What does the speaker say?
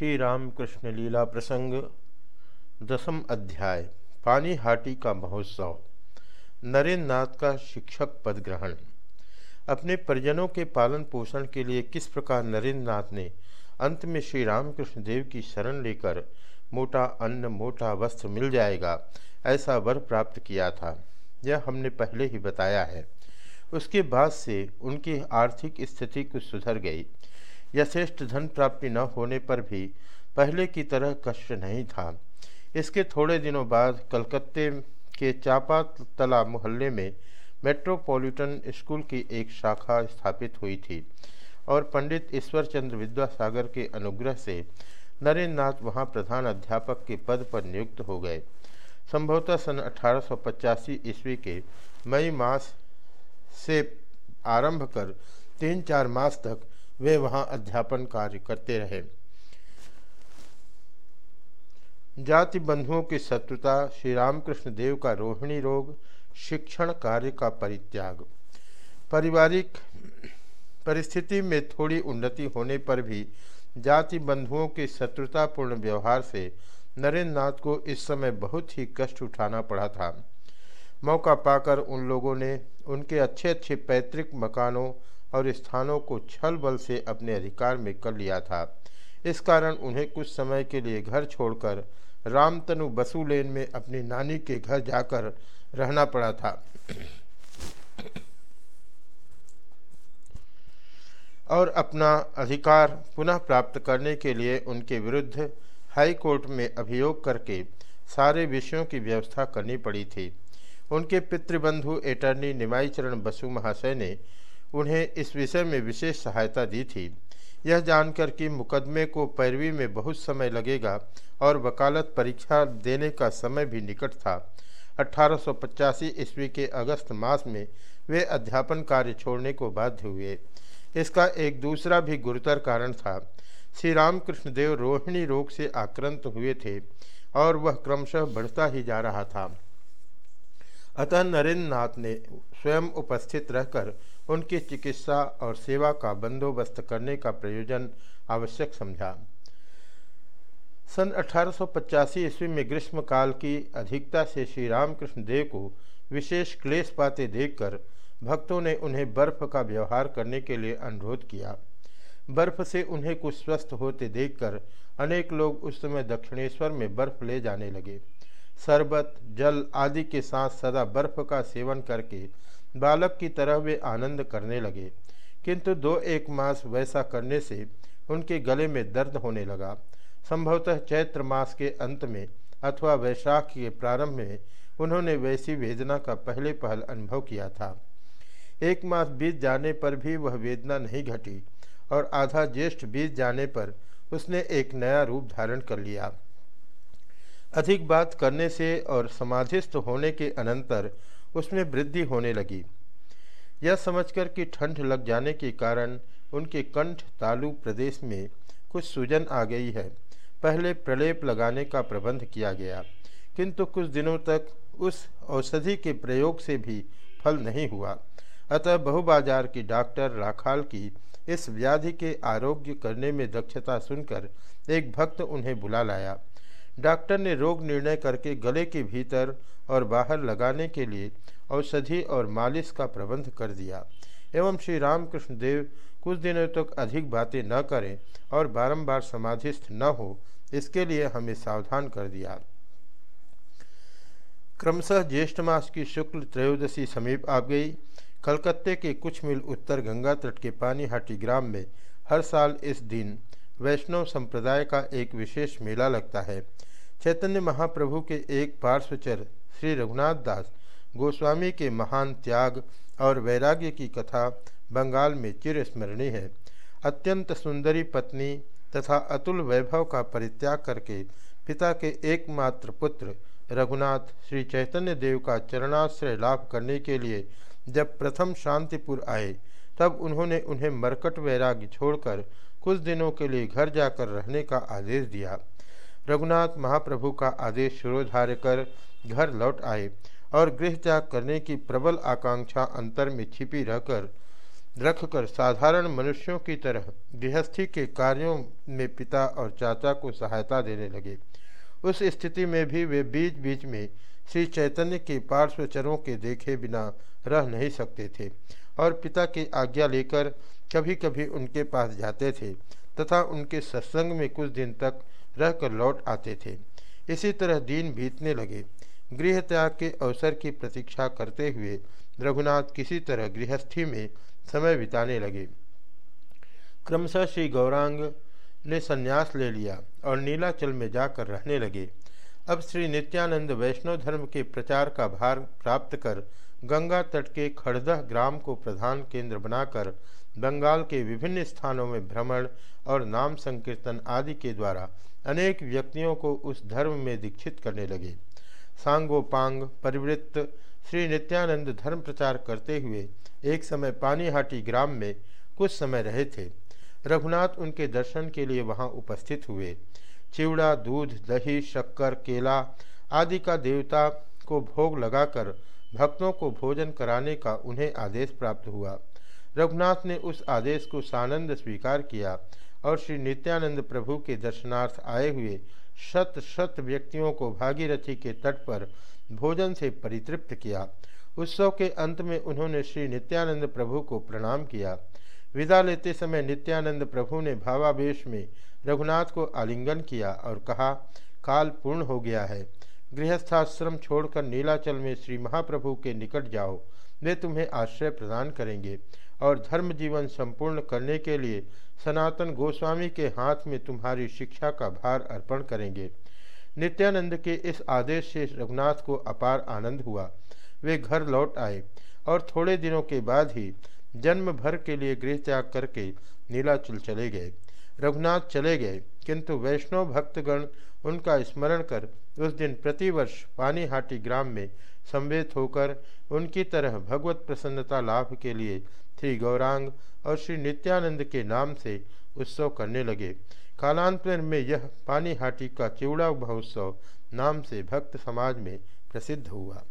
श्री रामकृष्ण लीला प्रसंग, दसम अध्याय, पानी हाटी का महोत्सव नरेंद्र नाथ का शिक्षक पद ग्रहण। अपने परिजनों के पालन पोषण के लिए किस प्रकार नरेंद्र नाथ ने अंत में श्री रामकृष्ण देव की शरण लेकर मोटा अन्न, मोटा वस्त्र मिल जाएगा, ऐसा वर प्राप्त किया था? यह हमने पहले ही बताया है। उसके बाद से उनकी आर्थिक स्थिति कुछ सुधर गई। यथेष्ट धन प्राप्ति न होने पर भी पहले की तरह कष्ट नहीं था। इसके थोड़े दिनों बाद कलकत्ते के चापा तला मोहल्ले में मेट्रोपॉलिटन स्कूल की एक शाखा स्थापित हुई थी और पंडित ईश्वर चंद्र विद्यासागर के अनुग्रह से नरेंद्र नाथ वहाँ प्रधान अध्यापक के पद पर नियुक्त हो गए। संभवतः सन अठारह सौ पचासी ईस्वी के मई मास से आरंभ कर तीन चार मास तक वे वहाँ अध्यापन कार्य करते रहे। जाति बंधुओं की शत्रुता श्री रामकृष्ण देव का रोहिणी रोग, शिक्षण कार्य का परित्याग। पारिवारिक परिस्थिति में थोड़ी उन्नति होने पर भी जाति बंधुओं के शत्रुतापूर्ण व्यवहार से नरेंद्र नाथ को इस समय बहुत ही कष्ट उठाना पड़ा था। मौका पाकर उन लोगों ने उनके अच्छे अच्छे पैतृक मकानों और स्थानों को छल बल से अपने अधिकार में कर लिया था। इस कारण उन्हें कुछ समय के लिए घर छोड़कर रामतनु बसु लेन में अपनी नानी के घर जाकर रहना पड़ा था। और अपना अधिकार पुनः प्राप्त करने के लिए उनके विरुद्ध हाई कोर्ट में अभियोग करके सारे विषयों की व्यवस्था करनी पड़ी थी। उनके पितृबंधु अटर्नी निमाई चरण बसु महाशय ने उन्हें इस विषय में विशेष सहायता दी थी। यह जानकर कि मुकदमे को पैरवी में बहुत समय लगेगा और वकालत परीक्षा देने का समय भी निकट था। अठारह ईस्वी के अगस्त मास में वे अध्यापन कार्य छोड़ने को बाध्य हुए। इसका एक दूसरा भी गुरुतर कारण था। श्री रामकृष्ण देव रोहिणी रोग से आक्रांत हुए थे और वह क्रमशः बढ़ता ही जा रहा था। अतः नरेंद्र नाथ ने स्वयं उपस्थित रहकर उनकी चिकित्सा और सेवा का बंदोबस्त करने का प्रयोजन आवश्यक समझा। सन अठारह ईस्वी में ग्रीष्म काल की अधिकता से श्री रामकृष्ण देव को विशेष क्लेश पाते देखकर भक्तों ने उन्हें बर्फ़ का व्यवहार करने के लिए अनुरोध किया। बर्फ़ से उन्हें कुछ स्वस्थ होते देखकर अनेक लोग उस समय दक्षिणेश्वर में बर्फ़ ले जाने लगे। शरबत, जल आदि के साथ सदा बर्फ़ का सेवन करके बालक की तरह वे आनंद करने लगे। किंतु दो एक मास वैसा करने से उनके गले में दर्द होने लगा। संभवतः चैत्र मास के अंत में अथवा वैशाख के प्रारंभ में उन्होंने वैसी वेदना का पहले पहल अनुभव किया था। एक मास बीत जाने पर भी वह वेदना नहीं घटी और आधा ज्येष्ठ बीत जाने पर उसने एक नया रूप धारण कर लिया। अधिक बात करने से और समाधिस्थ होने के अनंतर उसमें वृद्धि होने लगी। यह समझकर कि ठंड लग जाने के कारण उनके कंठ तालु प्रदेश में कुछ सूजन आ गई है। पहले प्रलेप लगाने का प्रबंध किया गया, किंतु कुछ दिनों तक उस औषधि के प्रयोग से भी फल नहीं हुआ। अतः बहुबाजार की डॉक्टर राखाल की इस व्याधि के आरोग्य करने में दक्षता सुनकर एक भक्त उन्हें बुला लाया। डॉक्टर ने रोग निर्णय करके गले के भीतर और बाहर लगाने के लिए औषधि और मालिश का प्रबंध कर दिया। एवं श्री रामकृष्ण देव कुछ दिनों तक अधिक बातें न करें और बारंबार समाधिस्थ न हो, इसके लिए हमें सावधान कर दिया। क्रमशः ज्येष्ठ मास की शुक्ल त्रयोदशी समीप आ गई। कलकत्ते के कुछ मील उत्तर गंगा तट के पानीहाटी ग्राम में हर साल इस दिन वैष्णव संप्रदाय का एक विशेष मेला लगता है। चैतन्य महाप्रभु के एक पार्श्वचर, श्री रघुनाथ दास, गोस्वामी के महान त्याग और वैराग्य की कथा बंगाल में चिरस्मरणीय है। अत्यंत सुंदरी पत्नी तथा अतुल वैभव का परित्याग करके पिता के एकमात्र पुत्र रघुनाथ श्री चैतन्य देव का चरणाश्रय लाभ करने के लिए जब प्रथम शांतिपुर आए, तब उन्होंने उन्हें मरकट वैराग्य छोड़कर कुछ दिनों के लिए घर जाकर रहने का आदेश दिया। रघुनाथ महाप्रभु का आदेश शिरोधार्य कर घर लौट आए और गृह त्याग करने की प्रबल आकांक्षा अंतर में छिपी रहकर, रखकर साधारण मनुष्यों की तरह गृहस्थी के कार्यों में पिता और चाचा को सहायता देने लगे। उस स्थिति में भी वे बीच बीच में श्री चैतन्य के पार्श्वचरों के देखे बिना रह नहीं सकते थे और पिता की आज्ञा लेकर कभी कभी उनके पास जाते थे तथा उनके सत्संग में कुछ दिन तक रहकर लौट आते थे। इसी तरह दिन बीतने लगे। गृह त्याग के अवसर की प्रतीक्षा करते हुए रघुनाथ किसी तरह गृहस्थी में समय बिताने लगे। क्रमशः श्री गौरांग ने संन्यास ले लिया और नीलाचल में जाकर रहने लगे। अब श्री नित्यानंद वैष्णव धर्म के प्रचार का भार प्राप्त कर गंगा तट के खड़दह ग्राम को प्रधान केंद्र बनाकर बंगाल के विभिन्न स्थानों में भ्रमण और नाम संकीर्तन आदि के द्वारा अनेक व्यक्तियों को उस धर्म में दीक्षित करने लगे। सांगोपांग, परिवृत्त, श्री नित्यानंद धर्म प्रचार करते हुए एक समय पानीहाटी ग्राम में कुछ समय रहे थे। रघुनाथ उनके दर्शन के लिए वहाँ उपस्थित हुए। चिवड़ा, दूध, दही, शक्कर, केला आदि का देवता को भोग लगाकर भक्तों को भोजन कराने का उन्हें आदेश प्राप्त हुआ। रघुनाथ ने उस आदेश को सानंद स्वीकार किया और श्री नित्यानंद प्रभु के दर्शनार्थ आए हुए शत शत व्यक्तियों को भागीरथी के तट पर भोजन से परितृप्त किया। उत्सव के अंत में उन्होंने श्री नित्यानंद प्रभु को प्रणाम किया। विदा लेते समय नित्यानंद प्रभु ने भावावेश में रघुनाथ को आलिंगन किया और कहा, काल पूर्ण हो गया है। गृहस्थाश्रम छोड़कर नीलाचल में श्री महाप्रभु के निकट जाओ। वे तुम्हें आश्रय प्रदान करेंगे। और धर्म जीवन संपूर्ण करने के लिए सनातन गोस्वामी के हाथ में तुम्हारी शिक्षा का भार अर्पण करेंगे। नित्यानंद के इस आदेश से रघुनाथ को अपार आनंद हुआ। वे घर लौट आए और थोड़े दिनों के बाद ही जन्म भर के लिए गृह त्याग करके नीलाचल चले गए। रघुनाथ चले गए, किंतु वैष्णव भक्तगण उनका स्मरण कर उस दिन प्रतिवर्ष पानीहाटी ग्राम में संवेद होकर उनकी तरह भगवत प्रसन्नता लाभ के लिए श्री गौरांग और श्री नित्यानंद के नाम से उत्सव करने लगे। कालांतर में यह पानीहाटी का चिवड़ा महोत्सव नाम से भक्त समाज में प्रसिद्ध हुआ।